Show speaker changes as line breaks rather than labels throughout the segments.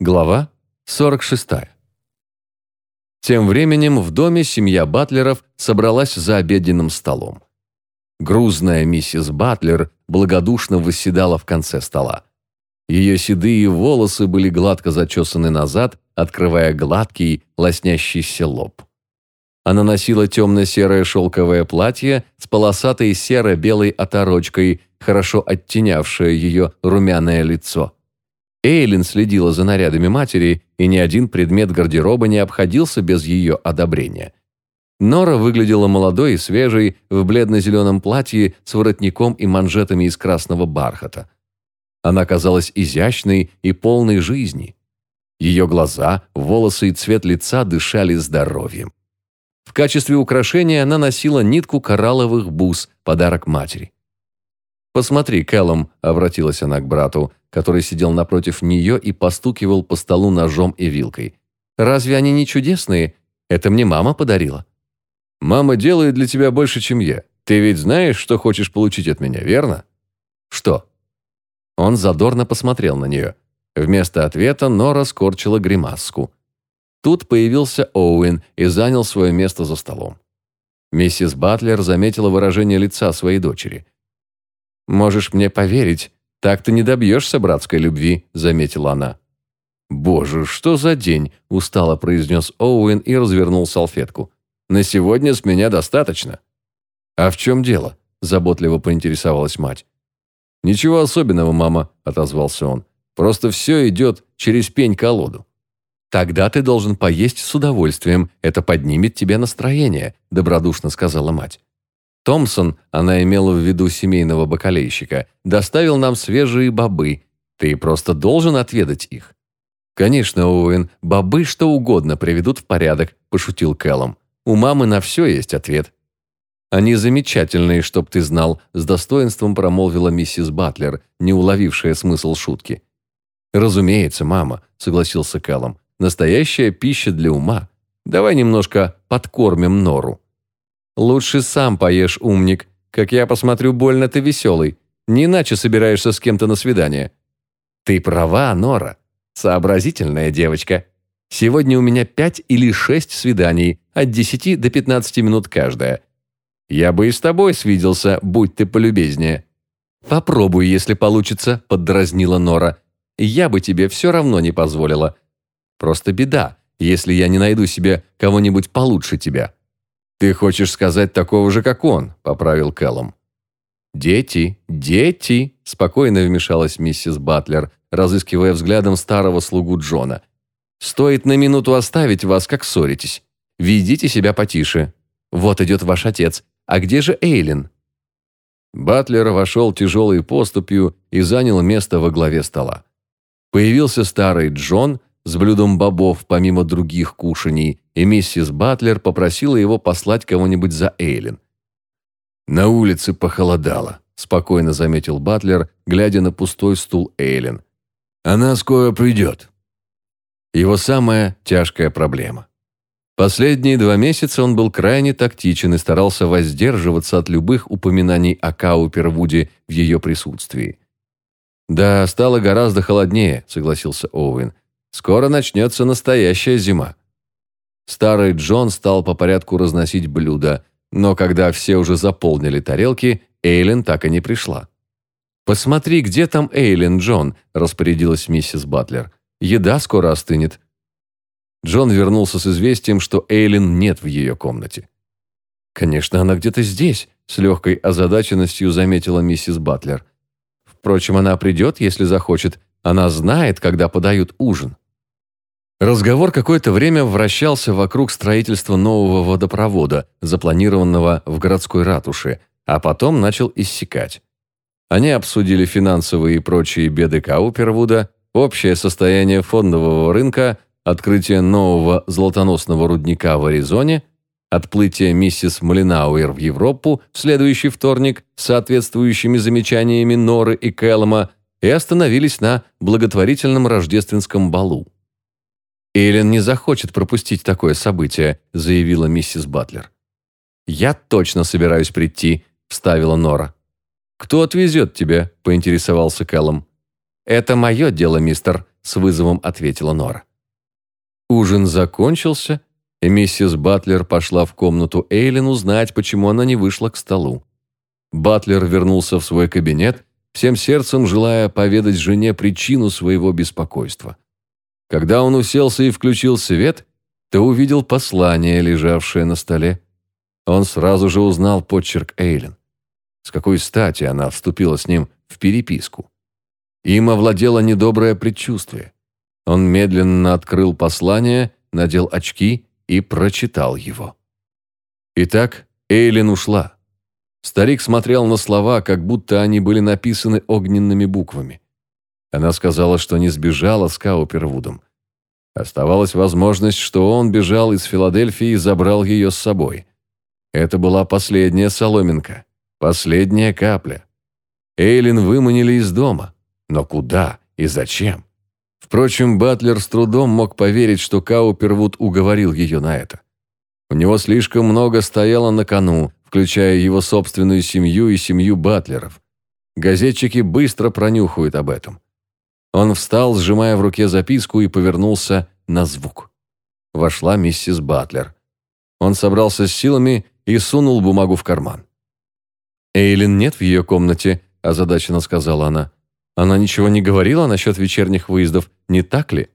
Глава 46. Тем временем в доме семья Батлеров собралась за обеденным столом. Грузная миссис Батлер благодушно восседала в конце стола. Ее седые волосы были гладко зачесаны назад, открывая гладкий, лоснящийся лоб. Она носила темно-серое шелковое платье с полосатой серо-белой оторочкой, хорошо оттенявшее ее румяное лицо. Эйлин следила за нарядами матери, и ни один предмет гардероба не обходился без ее одобрения. Нора выглядела молодой и свежей в бледно-зеленом платье с воротником и манжетами из красного бархата. Она казалась изящной и полной жизни. Ее глаза, волосы и цвет лица дышали здоровьем. В качестве украшения она носила нитку коралловых бус, подарок матери. «Посмотри, Кэллом», — обратилась она к брату, который сидел напротив нее и постукивал по столу ножом и вилкой. «Разве они не чудесные? Это мне мама подарила». «Мама делает для тебя больше, чем я. Ты ведь знаешь, что хочешь получить от меня, верно?» «Что?» Он задорно посмотрел на нее. Вместо ответа Нора скорчила гримаску. Тут появился Оуэн и занял свое место за столом. Миссис Батлер заметила выражение лица своей дочери. «Можешь мне поверить, так ты не добьешься братской любви», — заметила она. «Боже, что за день!» – устало произнес Оуэн и развернул салфетку. «На сегодня с меня достаточно». «А в чем дело?» – заботливо поинтересовалась мать. «Ничего особенного, мама», – отозвался он. «Просто все идет через пень-колоду». «Тогда ты должен поесть с удовольствием, это поднимет тебе настроение», – добродушно сказала мать. Томпсон, она имела в виду семейного бакалейщика, доставил нам свежие бобы. Ты просто должен отведать их». «Конечно, Оуэн, бобы что угодно приведут в порядок», – пошутил Кэллом. «У мамы на все есть ответ». «Они замечательные, чтоб ты знал», – с достоинством промолвила миссис Батлер, не уловившая смысл шутки. «Разумеется, мама», – согласился Кэллом. «Настоящая пища для ума. Давай немножко подкормим нору». «Лучше сам поешь, умник. Как я посмотрю, больно ты веселый. Не иначе собираешься с кем-то на свидание». «Ты права, Нора. Сообразительная девочка. Сегодня у меня пять или шесть свиданий, от десяти до пятнадцати минут каждая. Я бы и с тобой свиделся, будь ты полюбезнее». «Попробуй, если получится», – поддразнила Нора. «Я бы тебе все равно не позволила. Просто беда, если я не найду себе кого-нибудь получше тебя». «Ты хочешь сказать такого же, как он», – поправил Кэллом. «Дети, дети!» – спокойно вмешалась миссис Батлер, разыскивая взглядом старого слугу Джона. «Стоит на минуту оставить вас, как ссоритесь. Ведите себя потише. Вот идет ваш отец. А где же Эйлин?» Батлер вошел тяжелой поступью и занял место во главе стола. Появился старый Джон с блюдом бобов помимо других кушаний, и миссис Батлер попросила его послать кого-нибудь за Эйлин. «На улице похолодало», – спокойно заметил Батлер, глядя на пустой стул Эйлин. «Она скоро придет». Его самая тяжкая проблема. Последние два месяца он был крайне тактичен и старался воздерживаться от любых упоминаний о Каупервуде в ее присутствии. «Да, стало гораздо холоднее», – согласился Оуэн. Скоро начнется настоящая зима. Старый Джон стал по порядку разносить блюда, но когда все уже заполнили тарелки, Эйлин так и не пришла. «Посмотри, где там Эйлин, Джон?» – распорядилась миссис Батлер. «Еда скоро остынет». Джон вернулся с известием, что Эйлин нет в ее комнате. «Конечно, она где-то здесь», – с легкой озадаченностью заметила миссис Батлер. «Впрочем, она придет, если захочет, она знает, когда подают ужин. Разговор какое-то время вращался вокруг строительства нового водопровода, запланированного в городской ратуше, а потом начал иссякать. Они обсудили финансовые и прочие беды Каупервуда, общее состояние фондового рынка, открытие нового золотоносного рудника в Аризоне, отплытие миссис Малинауэр в Европу в следующий вторник с соответствующими замечаниями Норы и Кэллома и остановились на благотворительном рождественском балу. «Эйлен не захочет пропустить такое событие», – заявила миссис Батлер. «Я точно собираюсь прийти», – вставила Нора. «Кто отвезет тебя?» – поинтересовался Кэллом. «Это мое дело, мистер», с вызовом ответила Нора. Ужин закончился, и миссис Батлер пошла в комнату Эйлин узнать, почему она не вышла к столу. Батлер вернулся в свой кабинет, всем сердцем желая поведать жене причину своего беспокойства. Когда он уселся и включил свет, то увидел послание, лежавшее на столе. Он сразу же узнал почерк Эйлин. С какой стати она вступила с ним в переписку? Им овладело недоброе предчувствие. Он медленно открыл послание, надел очки и прочитал его. Итак, Эйлин ушла. Старик смотрел на слова, как будто они были написаны огненными буквами. Она сказала, что не сбежала с Каупервудом. Оставалась возможность, что он бежал из Филадельфии и забрал ее с собой. Это была последняя соломинка, последняя капля. Эйлин выманили из дома. Но куда и зачем? Впрочем, Батлер с трудом мог поверить, что Каупервуд уговорил ее на это. У него слишком много стояло на кону, включая его собственную семью и семью Батлеров. Газетчики быстро пронюхают об этом. Он встал, сжимая в руке записку, и повернулся на звук. Вошла миссис Батлер. Он собрался с силами и сунул бумагу в карман. «Эйлин нет в ее комнате», – озадаченно сказала она. «Она ничего не говорила насчет вечерних выездов, не так ли?»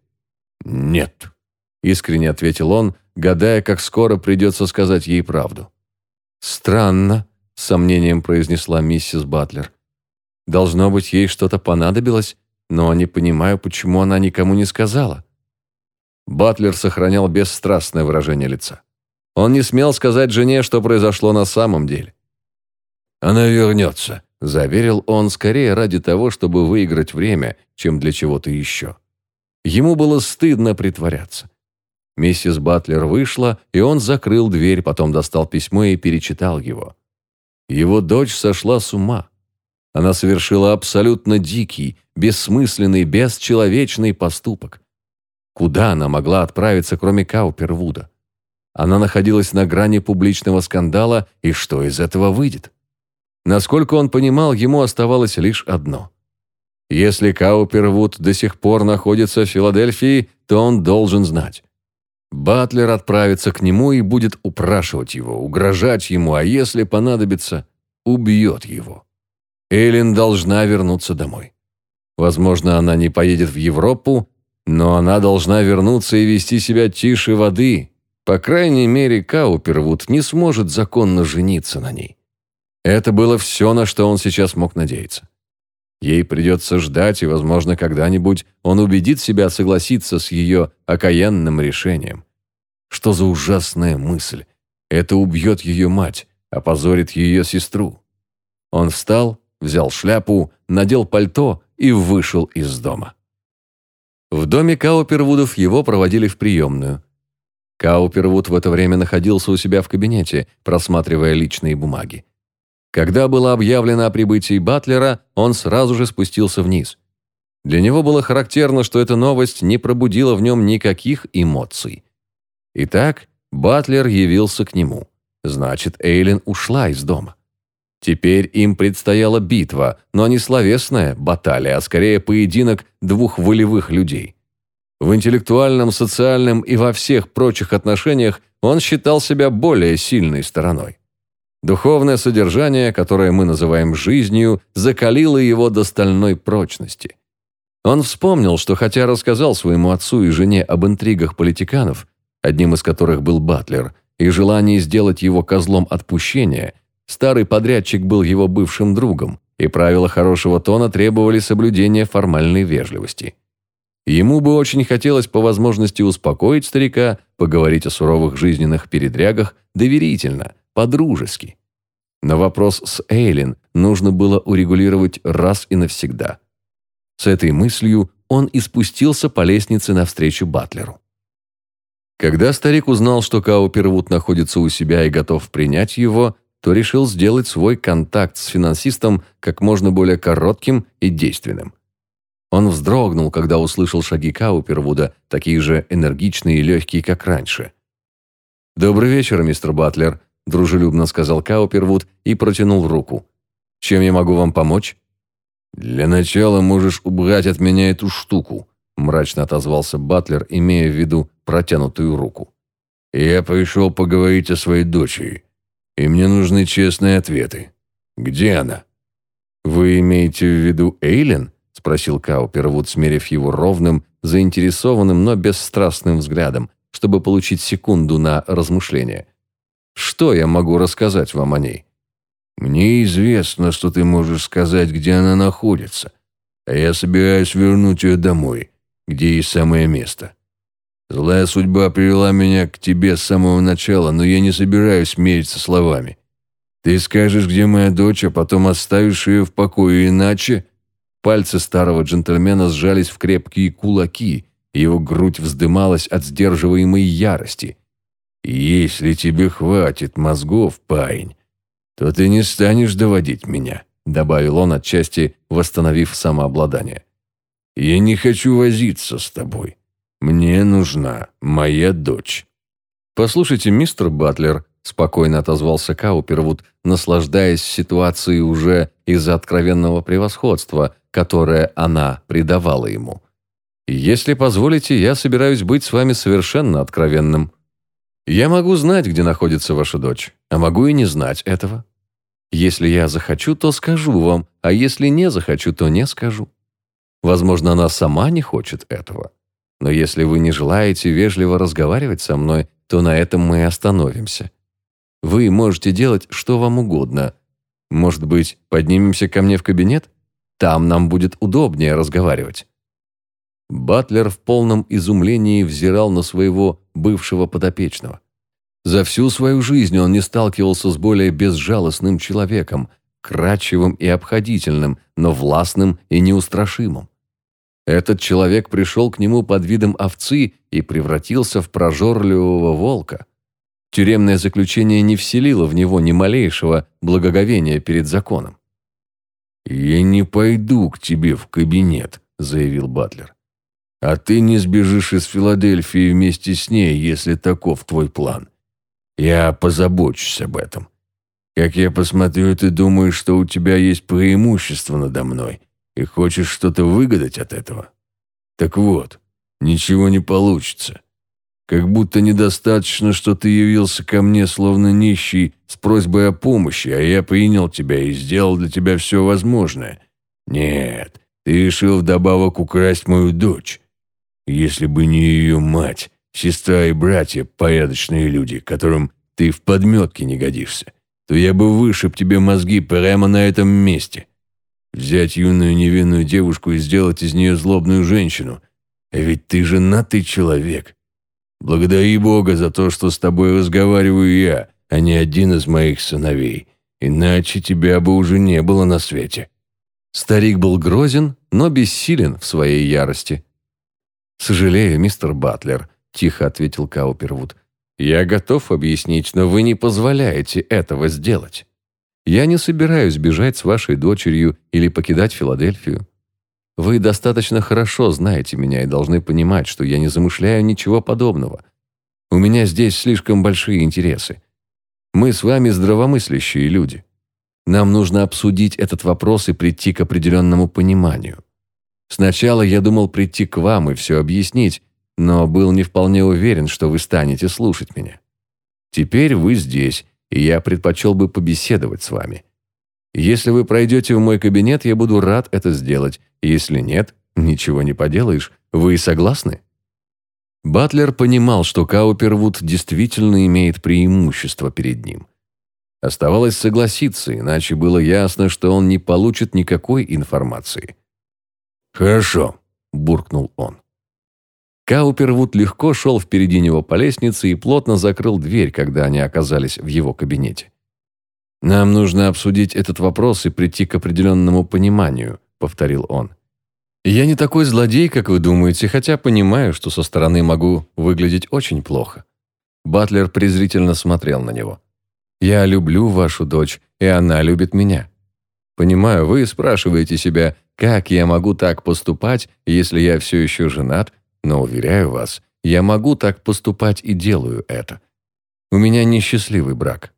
«Нет», – искренне ответил он, гадая, как скоро придется сказать ей правду. «Странно», – с сомнением произнесла миссис Батлер. «Должно быть, ей что-то понадобилось, но не понимаю, почему она никому не сказала». Батлер сохранял бесстрастное выражение лица. Он не смел сказать жене, что произошло на самом деле. «Она вернется», – заверил он скорее ради того, чтобы выиграть время, чем для чего-то еще. Ему было стыдно притворяться. Миссис Батлер вышла, и он закрыл дверь, потом достал письмо и перечитал его. Его дочь сошла с ума. Она совершила абсолютно дикий, бессмысленный, бесчеловечный поступок. Куда она могла отправиться, кроме Каупервуда? Она находилась на грани публичного скандала, и что из этого выйдет? Насколько он понимал, ему оставалось лишь одно. Если Каупервуд до сих пор находится в Филадельфии, то он должен знать. Батлер отправится к нему и будет упрашивать его, угрожать ему, а если понадобится, убьет его. Эллен должна вернуться домой. Возможно, она не поедет в Европу, но она должна вернуться и вести себя тише воды. По крайней мере, Каупервуд не сможет законно жениться на ней. Это было все, на что он сейчас мог надеяться. Ей придется ждать, и, возможно, когда-нибудь он убедит себя согласиться с ее окаянным решением. Что за ужасная мысль! Это убьет ее мать, опозорит ее сестру. Он встал, взял шляпу, надел пальто и вышел из дома. В доме Каупервудов его проводили в приемную. Каупервуд в это время находился у себя в кабинете, просматривая личные бумаги. Когда было объявлено о прибытии Батлера, он сразу же спустился вниз. Для него было характерно, что эта новость не пробудила в нем никаких эмоций. Итак, Батлер явился к нему. Значит, Эйлин ушла из дома. Теперь им предстояла битва, но не словесная баталия, а скорее поединок двух волевых людей. В интеллектуальном, социальном и во всех прочих отношениях он считал себя более сильной стороной. Духовное содержание, которое мы называем жизнью, закалило его до стальной прочности. Он вспомнил, что хотя рассказал своему отцу и жене об интригах политиканов, одним из которых был Батлер, и желании сделать его козлом отпущения, старый подрядчик был его бывшим другом, и правила хорошего тона требовали соблюдения формальной вежливости. Ему бы очень хотелось по возможности успокоить старика, поговорить о суровых жизненных передрягах доверительно – по-дружески. Но вопрос с Эйлин нужно было урегулировать раз и навсегда. С этой мыслью он и спустился по лестнице навстречу Батлеру. Когда старик узнал, что Каупервуд находится у себя и готов принять его, то решил сделать свой контакт с финансистом как можно более коротким и действенным. Он вздрогнул, когда услышал шаги Каупервуда, такие же энергичные и легкие, как раньше. «Добрый вечер, мистер Батлер», – дружелюбно сказал Каупервуд и протянул руку. «Чем я могу вам помочь?» «Для начала можешь убрать от меня эту штуку», – мрачно отозвался Батлер, имея в виду протянутую руку.
«Я пришел поговорить о своей дочери, и мне нужны честные ответы. Где она?»
«Вы имеете в виду Эйлен?» – спросил Каупервуд, смерив его ровным, заинтересованным, но бесстрастным взглядом, чтобы получить секунду на размышление. «Что я могу рассказать вам о ней?»
«Мне известно, что ты можешь сказать, где она находится, а я собираюсь вернуть ее домой, где ей самое место. Злая судьба привела меня к тебе с самого начала, но я не собираюсь мериться словами. Ты скажешь, где моя дочь, а потом оставишь ее в покое, иначе...»
Пальцы старого джентльмена сжались в крепкие кулаки, его грудь вздымалась от сдерживаемой ярости.
«Если тебе хватит мозгов, парень, то ты не станешь доводить меня», добавил он отчасти, восстановив самообладание. «Я не хочу возиться с тобой. Мне нужна моя дочь».
«Послушайте, мистер Батлер», спокойно отозвался Каупервуд, наслаждаясь ситуацией уже из-за откровенного превосходства, которое она придавала ему. «Если позволите, я собираюсь быть с вами совершенно откровенным. Я могу знать, где находится ваша дочь, а могу и не знать этого. Если я захочу, то скажу вам, а если не захочу, то не скажу. Возможно, она сама не хочет этого. Но если вы не желаете вежливо разговаривать со мной, то на этом мы и остановимся. Вы можете делать что вам угодно. Может быть, поднимемся ко мне в кабинет? Там нам будет удобнее разговаривать». Батлер в полном изумлении взирал на своего бывшего подопечного. За всю свою жизнь он не сталкивался с более безжалостным человеком, кратчевым и обходительным, но властным и неустрашимым. Этот человек пришел к нему под видом овцы и превратился в прожорливого волка. Тюремное заключение не вселило в него ни малейшего благоговения перед законом.
«Я не пойду к тебе в кабинет», — заявил Батлер. «А ты не сбежишь из Филадельфии вместе с ней, если таков твой план. Я позабочусь об этом. Как я посмотрю, ты думаешь, что у тебя есть преимущество надо мной и хочешь что-то выгадать от этого. Так вот, ничего не получится. Как будто недостаточно, что ты явился ко мне словно нищий с просьбой о помощи, а я принял тебя и сделал для тебя все возможное. Нет, ты решил вдобавок украсть мою дочь. Если бы не ее мать, сестра и братья, порядочные люди, которым ты в подметке не годишься, то я бы вышиб тебе мозги прямо на этом месте. Взять юную невинную девушку и сделать из нее злобную женщину. А ведь ты женатый человек. Благодари Бога за то, что с тобой разговариваю я, а не один из моих сыновей. Иначе тебя бы уже не было на свете».
Старик был грозен, но бессилен в своей ярости. «Сожалею, мистер Батлер», – тихо ответил Каупервуд. «Я готов объяснить, но вы не позволяете этого сделать. Я не собираюсь бежать с вашей дочерью или покидать Филадельфию. Вы достаточно хорошо знаете меня и должны понимать, что я не замышляю ничего подобного. У меня здесь слишком большие интересы. Мы с вами здравомыслящие люди. Нам нужно обсудить этот вопрос и прийти к определенному пониманию. Сначала я думал прийти к вам и все объяснить, но был не вполне уверен, что вы станете слушать меня. Теперь вы здесь, и я предпочел бы побеседовать с вами. Если вы пройдете в мой кабинет, я буду рад это сделать. Если нет, ничего не поделаешь. Вы согласны?» Батлер понимал, что Каупервуд действительно имеет преимущество перед ним. Оставалось согласиться, иначе было ясно, что он не получит никакой информации.
«Хорошо», – буркнул он.
Каупервуд легко шел впереди него по лестнице и плотно закрыл дверь, когда они оказались в его кабинете. «Нам нужно обсудить этот вопрос и прийти к определенному пониманию», — повторил он. «Я не такой злодей, как вы думаете, хотя понимаю, что со стороны могу выглядеть очень плохо». Батлер презрительно смотрел на него. «Я люблю вашу дочь, и она любит меня. Понимаю, вы спрашиваете себя, как я могу так поступать, если я все еще женат, но, уверяю вас, я могу так поступать и делаю это. У меня несчастливый брак.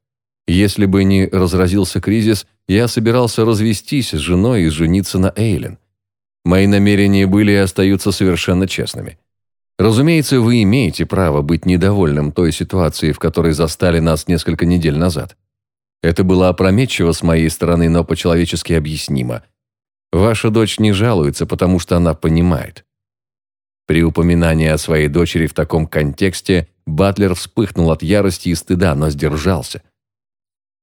Если бы не разразился кризис, я собирался развестись с женой и жениться на Эйлен. Мои намерения были и остаются совершенно честными. Разумеется, вы имеете право быть недовольным той ситуацией, в которой застали нас несколько недель назад. Это было опрометчиво с моей стороны, но по-человечески объяснимо. Ваша дочь не жалуется, потому что она понимает. При упоминании о своей дочери в таком контексте Батлер вспыхнул от ярости и стыда, но сдержался.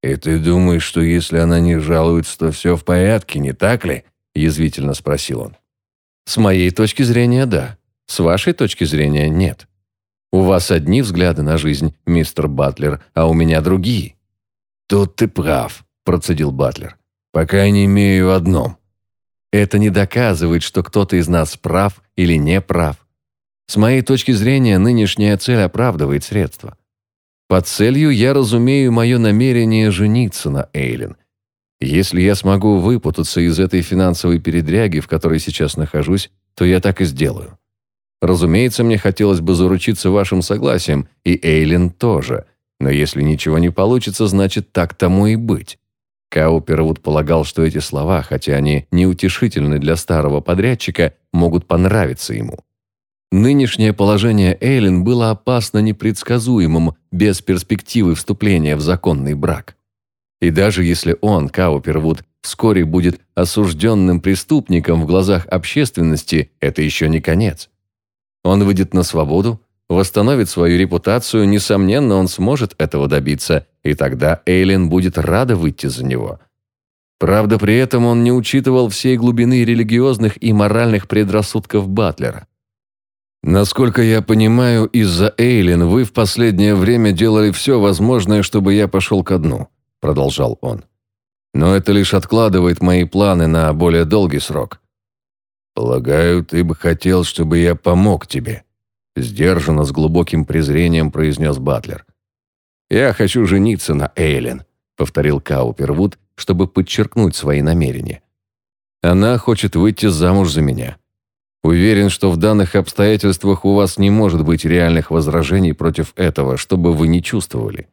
«И ты думаешь, что если она не жалуется, то все в порядке, не так ли?» – язвительно спросил он.
«С моей точки зрения, да. С вашей точки зрения, нет. У вас одни взгляды на жизнь, мистер Батлер, а у меня другие».
«Тут ты прав», – процедил Батлер. «Пока не имею в одном.
Это не доказывает, что кто-то из нас прав или не прав. С моей точки зрения, нынешняя цель оправдывает средства. Под целью я разумею мое намерение жениться на Эйлин. Если я смогу выпутаться из этой финансовой передряги, в которой сейчас нахожусь, то я так и сделаю. Разумеется, мне хотелось бы заручиться вашим согласием, и Эйлин тоже. Но если ничего не получится, значит, так тому и быть. Каупервуд полагал, что эти слова, хотя они неутешительны для старого подрядчика, могут понравиться ему. Нынешнее положение Эйлин было опасно непредсказуемым без перспективы вступления в законный брак. И даже если он, Каупервуд, вскоре будет осужденным преступником в глазах общественности, это еще не конец. Он выйдет на свободу, восстановит свою репутацию, несомненно, он сможет этого добиться, и тогда Эйлин будет рада выйти за него. Правда, при этом он не учитывал всей глубины религиозных и моральных предрассудков Батлера. «Насколько я понимаю, из-за Эйлин вы в последнее время делали все возможное, чтобы я пошел ко дну», – продолжал он. «Но это лишь откладывает мои планы на более долгий срок».
«Полагаю, ты бы хотел, чтобы я помог тебе», – сдержанно, с глубоким презрением произнес Батлер.
«Я хочу жениться на Эйлин», – повторил Каупервуд, чтобы подчеркнуть свои намерения. «Она хочет выйти замуж за меня». Уверен, что в данных обстоятельствах у вас не может быть реальных возражений против этого, чтобы вы не чувствовали.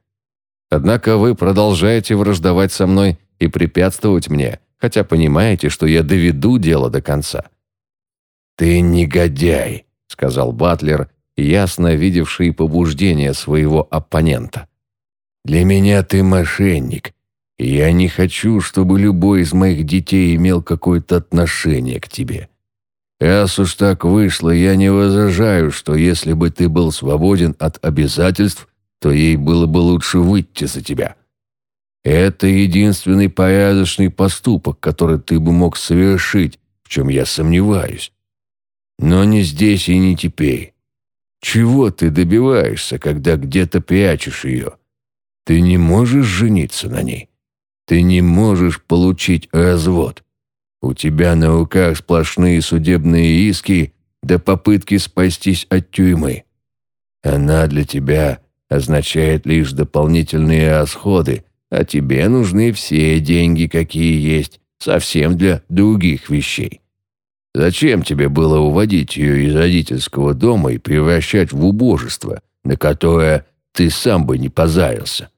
Однако вы продолжаете враждовать со мной и препятствовать мне, хотя понимаете, что я доведу дело до конца».
«Ты негодяй», — сказал Батлер, ясно видевший побуждение своего оппонента. «Для меня ты мошенник, и я не хочу, чтобы любой из моих детей имел какое-то отношение к тебе. Раз уж так вышло, я не возражаю, что если бы ты был свободен от обязательств, то ей было бы лучше выйти за тебя. Это единственный порядочный поступок, который ты бы мог совершить, в чем я сомневаюсь. Но не здесь и не теперь. Чего ты добиваешься, когда где-то прячешь ее? Ты не можешь жениться на ней. Ты не можешь получить развод. У тебя на руках сплошные судебные иски да попытки спастись от тюрьмы. Она для тебя означает лишь дополнительные расходы, а тебе нужны все деньги, какие есть, совсем для других вещей. Зачем тебе было уводить ее из родительского дома и превращать в убожество, на которое ты сам бы не позарился?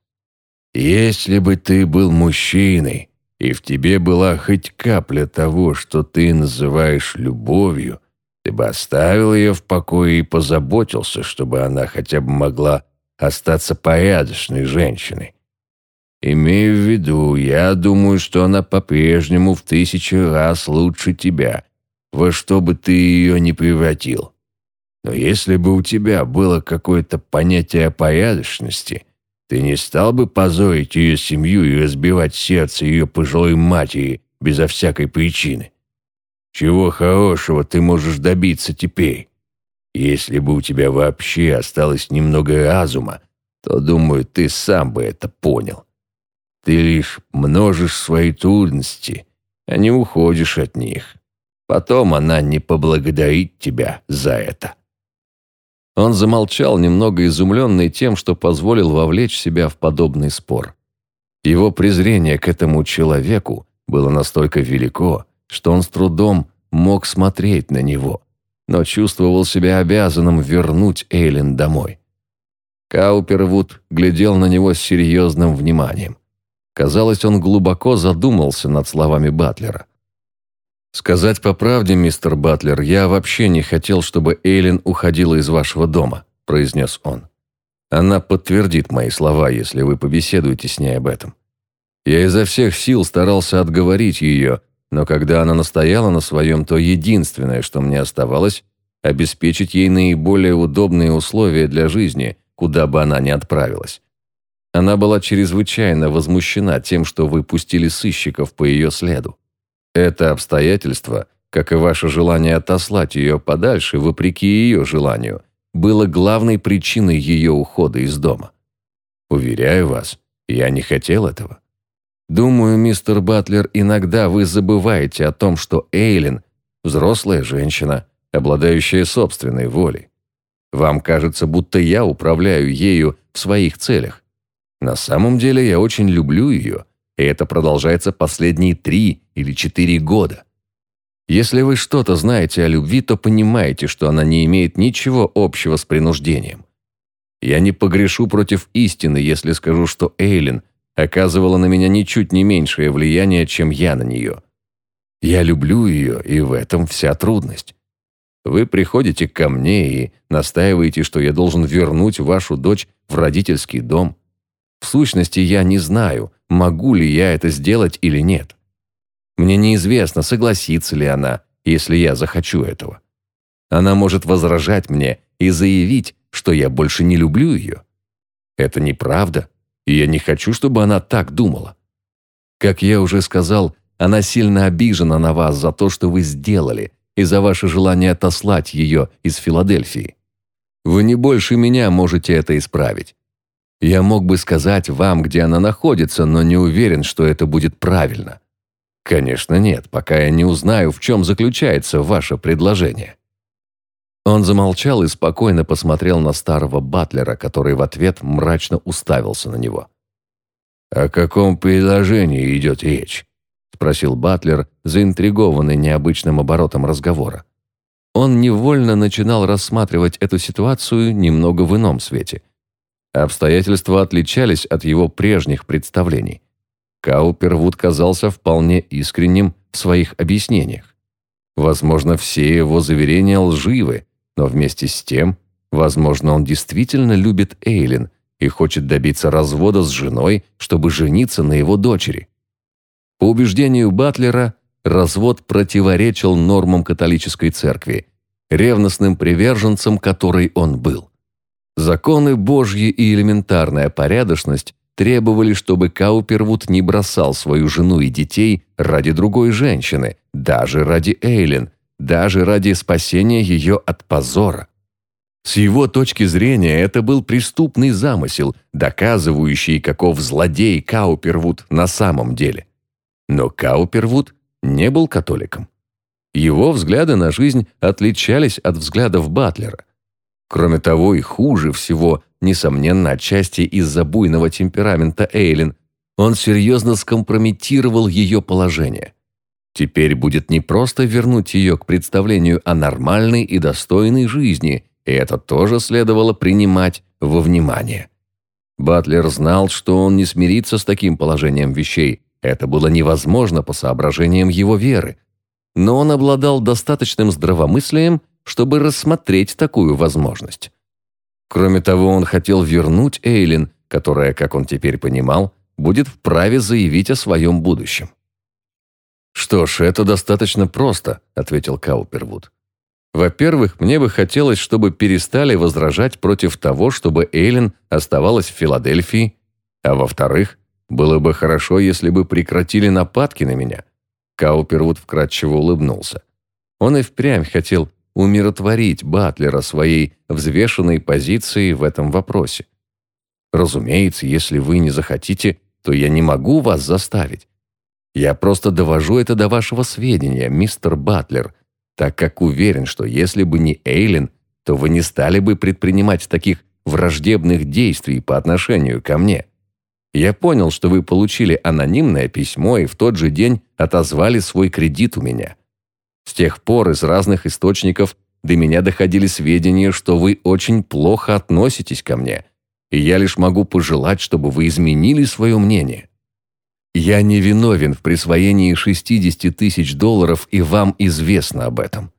Если бы ты был мужчиной, и в тебе была хоть капля того, что ты называешь любовью, ты бы оставил ее в покое и позаботился, чтобы она хотя бы могла остаться порядочной женщиной. Имею в виду, я думаю, что она по-прежнему в тысячу раз лучше тебя, во что бы ты ее ни превратил. Но если бы у тебя было какое-то понятие о порядочности – ты не стал бы позорить ее семью и разбивать сердце ее пожилой матери безо всякой причины? Чего хорошего ты можешь добиться теперь? Если бы у тебя вообще осталось немного разума, то, думаю, ты сам бы это понял. Ты лишь множишь свои трудности, а не уходишь от них. Потом она не поблагодарит тебя за это.
Он замолчал, немного изумленный тем, что позволил вовлечь себя в подобный спор. Его презрение к этому человеку было настолько велико, что он с трудом мог смотреть на него, но чувствовал себя обязанным вернуть Эйлин домой. Каупервуд глядел на него с серьезным вниманием. Казалось, он глубоко задумался над словами Батлера. «Сказать по правде, мистер Батлер, я вообще не хотел, чтобы Эйлин уходила из вашего дома», – произнес он. «Она подтвердит мои слова, если вы побеседуете с ней об этом. Я изо всех сил старался отговорить ее, но когда она настояла на своем, то единственное, что мне оставалось, обеспечить ей наиболее удобные условия для жизни, куда бы она ни отправилась. Она была чрезвычайно возмущена тем, что вы пустили сыщиков по ее следу. Это обстоятельство, как и ваше желание отослать ее подальше, вопреки ее желанию, было главной причиной ее ухода из дома. Уверяю вас, я не хотел этого. Думаю, мистер Батлер, иногда вы забываете о том, что Эйлин – взрослая женщина, обладающая собственной волей. Вам кажется, будто я управляю ею в своих целях. На самом деле я очень люблю ее – и это продолжается последние три или четыре года. Если вы что-то знаете о любви, то понимаете, что она не имеет ничего общего с принуждением. Я не погрешу против истины, если скажу, что Эйлин оказывала на меня ничуть не меньшее влияние, чем я на нее. Я люблю ее, и в этом вся трудность. Вы приходите ко мне и настаиваете, что я должен вернуть вашу дочь в родительский дом. В сущности, я не знаю, могу ли я это сделать или нет. Мне неизвестно, согласится ли она, если я захочу этого. Она может возражать мне и заявить, что я больше не люблю ее. Это неправда, и я не хочу, чтобы она так думала. Как я уже сказал, она сильно обижена на вас за то, что вы сделали, и за ваше желание отослать ее из Филадельфии. Вы не больше меня можете это исправить. Я мог бы сказать вам, где она находится, но не уверен, что это будет правильно. Конечно, нет, пока я не узнаю, в чем заключается ваше предложение. Он замолчал и спокойно посмотрел на старого батлера, который в ответ мрачно уставился на него. «О каком предложении идет речь?» – спросил батлер, заинтригованный необычным оборотом разговора. Он невольно начинал рассматривать эту ситуацию немного в ином свете – Обстоятельства отличались от его прежних представлений. Каупервуд казался вполне искренним в своих объяснениях. Возможно, все его заверения лживы, но вместе с тем, возможно, он действительно любит Эйлин и хочет добиться развода с женой, чтобы жениться на его дочери. По убеждению Батлера, развод противоречил нормам католической церкви, ревностным приверженцем которой он был. Законы Божьи и элементарная порядочность требовали, чтобы Каупервуд не бросал свою жену и детей ради другой женщины, даже ради Эйлин, даже ради спасения ее от позора. С его точки зрения это был преступный замысел, доказывающий, каков злодей Каупервуд на самом деле. Но Каупервуд не был католиком. Его взгляды на жизнь отличались от взглядов Батлера. Кроме того, и хуже всего, несомненно, отчасти из-за буйного темперамента Эйлин, он серьезно скомпрометировал ее положение. Теперь будет не просто вернуть ее к представлению о нормальной и достойной жизни, и это тоже следовало принимать во внимание. Батлер знал, что он не смирится с таким положением вещей, это было невозможно по соображениям его веры, но он обладал достаточным здравомыслием, чтобы рассмотреть такую возможность. Кроме того, он хотел вернуть Эйлин, которая, как он теперь понимал, будет вправе заявить о своем будущем. «Что ж, это достаточно просто», — ответил Каупервуд. «Во-первых, мне бы хотелось, чтобы перестали возражать против того, чтобы Эйлин оставалась в Филадельфии, а во-вторых, было бы хорошо, если бы прекратили нападки на меня». Каупервуд вкратчиво улыбнулся. Он и впрямь хотел умиротворить Батлера своей взвешенной позицией в этом вопросе. Разумеется, если вы не захотите, то я не могу вас заставить. Я просто довожу это до вашего сведения, мистер Батлер, так как уверен, что если бы не Эйлин, то вы не стали бы предпринимать таких враждебных действий по отношению ко мне. Я понял, что вы получили анонимное письмо и в тот же день отозвали свой кредит у меня. С тех пор из разных источников до меня доходили сведения, что вы очень плохо относитесь ко мне, и я лишь могу пожелать, чтобы вы изменили свое мнение. Я не виновен в присвоении 60 тысяч долларов, и вам известно об этом.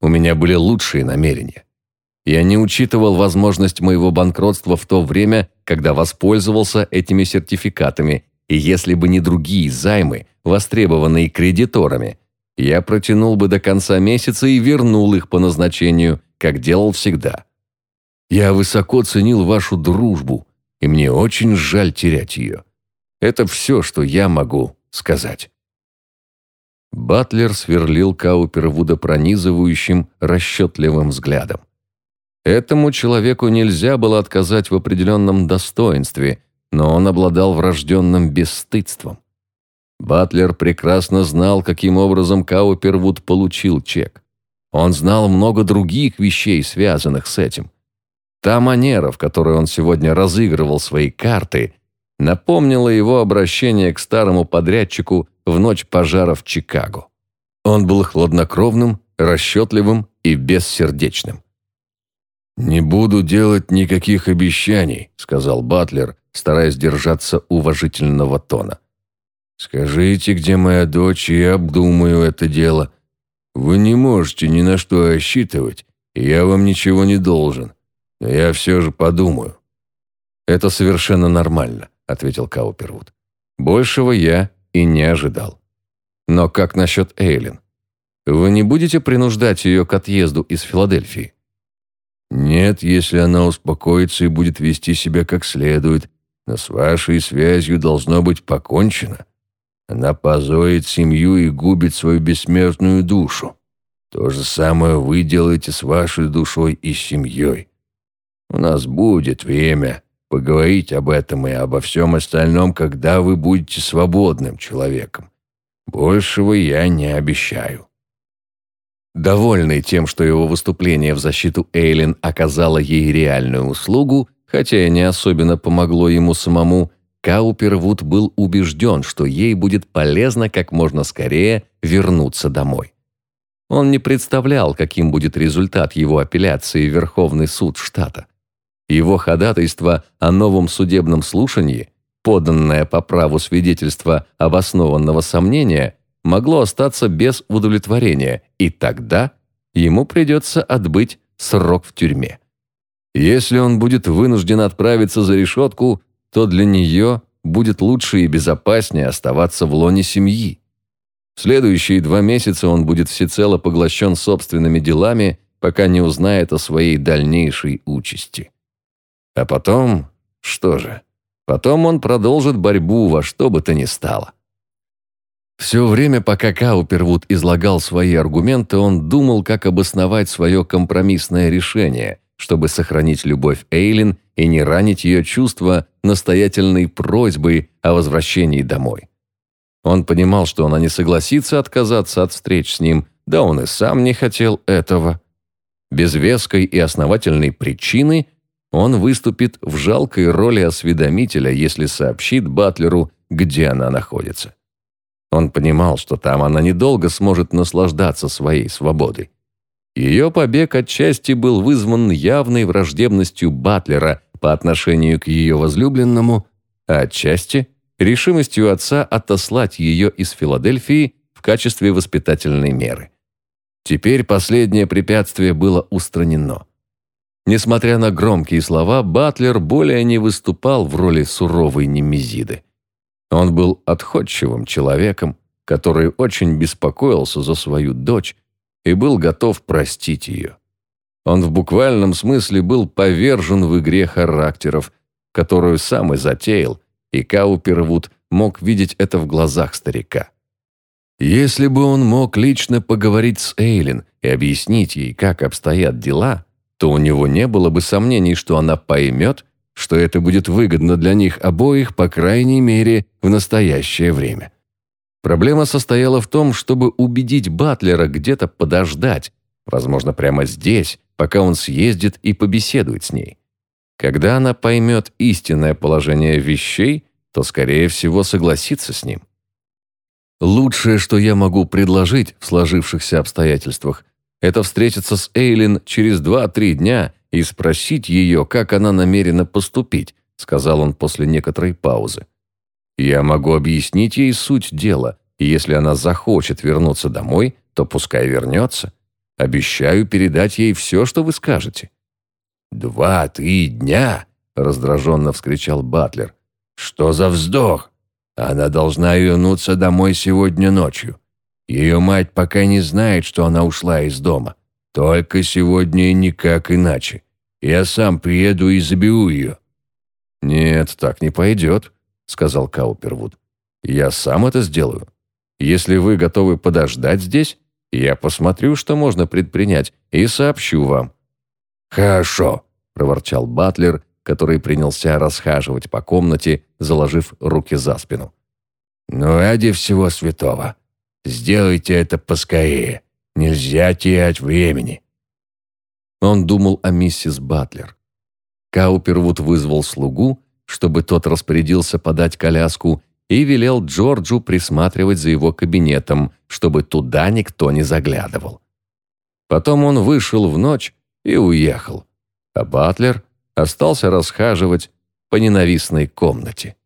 У меня были лучшие намерения. Я не учитывал возможность моего банкротства в то время, когда воспользовался этими сертификатами, и если бы не другие займы, востребованные кредиторами, я протянул бы до конца месяца и вернул их по назначению, как делал всегда. Я высоко ценил вашу дружбу, и мне очень жаль терять ее. Это все, что я могу сказать». Батлер сверлил Каупервуда пронизывающим, расчетливым взглядом. Этому человеку нельзя было отказать в определенном достоинстве, но он обладал врожденным бесстыдством. Батлер прекрасно знал, каким образом Каупервуд получил чек. Он знал много других вещей, связанных с этим. Та манера, в которой он сегодня разыгрывал свои карты, напомнила его обращение к старому подрядчику в ночь пожара в Чикаго. Он был хладнокровным, расчетливым и бессердечным. «Не буду делать никаких обещаний», — сказал Батлер, стараясь держаться уважительного тона. «Скажите, где моя дочь, и я обдумаю это дело. Вы не можете ни на что рассчитывать, и я вам ничего не должен. Но я все же подумаю». «Это совершенно нормально», — ответил Каупервуд. «Большего я и не ожидал. Но как насчет Эйлин? Вы не будете принуждать ее к отъезду из Филадельфии?» «Нет, если она успокоится и будет вести себя как следует, но с вашей связью должно быть покончено. Она позорит семью и губит свою бессмертную душу. То же самое вы делаете с вашей душой и семьей. У нас будет время поговорить об этом и обо всем остальном, когда вы будете свободным человеком. Большего я не обещаю». Довольный тем, что его выступление в защиту Эйлин оказало ей реальную услугу, хотя и не особенно помогло ему самому, Каупервуд был убежден, что ей будет полезно как можно скорее вернуться домой. Он не представлял, каким будет результат его апелляции в Верховный суд штата. Его ходатайство о новом судебном слушании, поданное по праву свидетельства обоснованного сомнения, могло остаться без удовлетворения, и тогда ему придется отбыть срок в тюрьме. Если он будет вынужден отправиться за решетку, то для нее будет лучше и безопаснее оставаться в лоне семьи. В следующие два месяца он будет всецело поглощен собственными делами, пока не узнает о своей дальнейшей участи. А потом, что же, потом он продолжит борьбу во что бы то ни стало. Все время, пока Каупервуд излагал свои аргументы, он думал, как обосновать свое компромиссное решение, чтобы сохранить любовь Эйлин и не ранить ее чувства настоятельной просьбой о возвращении домой. Он понимал, что она не согласится отказаться от встреч с ним, да он и сам не хотел этого. Без веской и основательной причины он выступит в жалкой роли осведомителя, если сообщит Батлеру, где она находится. Он понимал, что там она недолго сможет наслаждаться своей свободой. Ее побег отчасти был вызван явной враждебностью Батлера по отношению к ее возлюбленному, а отчасти решимостью отца отослать ее из Филадельфии в качестве воспитательной меры. Теперь последнее препятствие было устранено. Несмотря на громкие слова, Батлер более не выступал в роли суровой немезиды. Он был отходчивым человеком, который очень беспокоился за свою дочь и был готов простить ее. Он в буквальном смысле был повержен в игре характеров, которую сам и затеял, и Каупервуд мог видеть это в глазах старика. Если бы он мог лично поговорить с Эйлин и объяснить ей, как обстоят дела, то у него не было бы сомнений, что она поймет что это будет выгодно для них обоих, по крайней мере, в настоящее время. Проблема состояла в том, чтобы убедить Батлера где-то подождать, возможно, прямо здесь, пока он съездит и побеседует с ней. Когда она поймет истинное положение вещей, то, скорее всего, согласится с ним. Лучшее, что я могу предложить в сложившихся обстоятельствах, это встретиться с Эйлин через 2-3 дня и спросить ее, как она намерена поступить», сказал он после некоторой паузы. Я могу объяснить ей суть дела, и если она захочет вернуться домой, то пускай вернется. Обещаю передать ей все, что вы скажете».
«Два-три дня!» — раздраженно вскричал Батлер. «Что за вздох? Она должна вернуться домой сегодня ночью. Ее мать пока не знает, что она ушла из дома. Только сегодня никак иначе. Я сам приеду и заберу ее».
«Нет, так не пойдет», — сказал Каупервуд. «Я сам это сделаю. Если вы готовы подождать здесь, я посмотрю, что можно предпринять, и сообщу вам».
«Хорошо», —
проворчал Батлер, который принялся расхаживать по комнате, заложив руки за спину.
«Но ради всего святого, сделайте это поскорее. Нельзя терять времени».
Он думал о миссис Батлер. Каупервуд вызвал слугу, чтобы тот распорядился подать коляску, и велел Джорджу присматривать за его кабинетом, чтобы туда никто не заглядывал. Потом он вышел в ночь и уехал, а Батлер остался расхаживать по ненавистной комнате.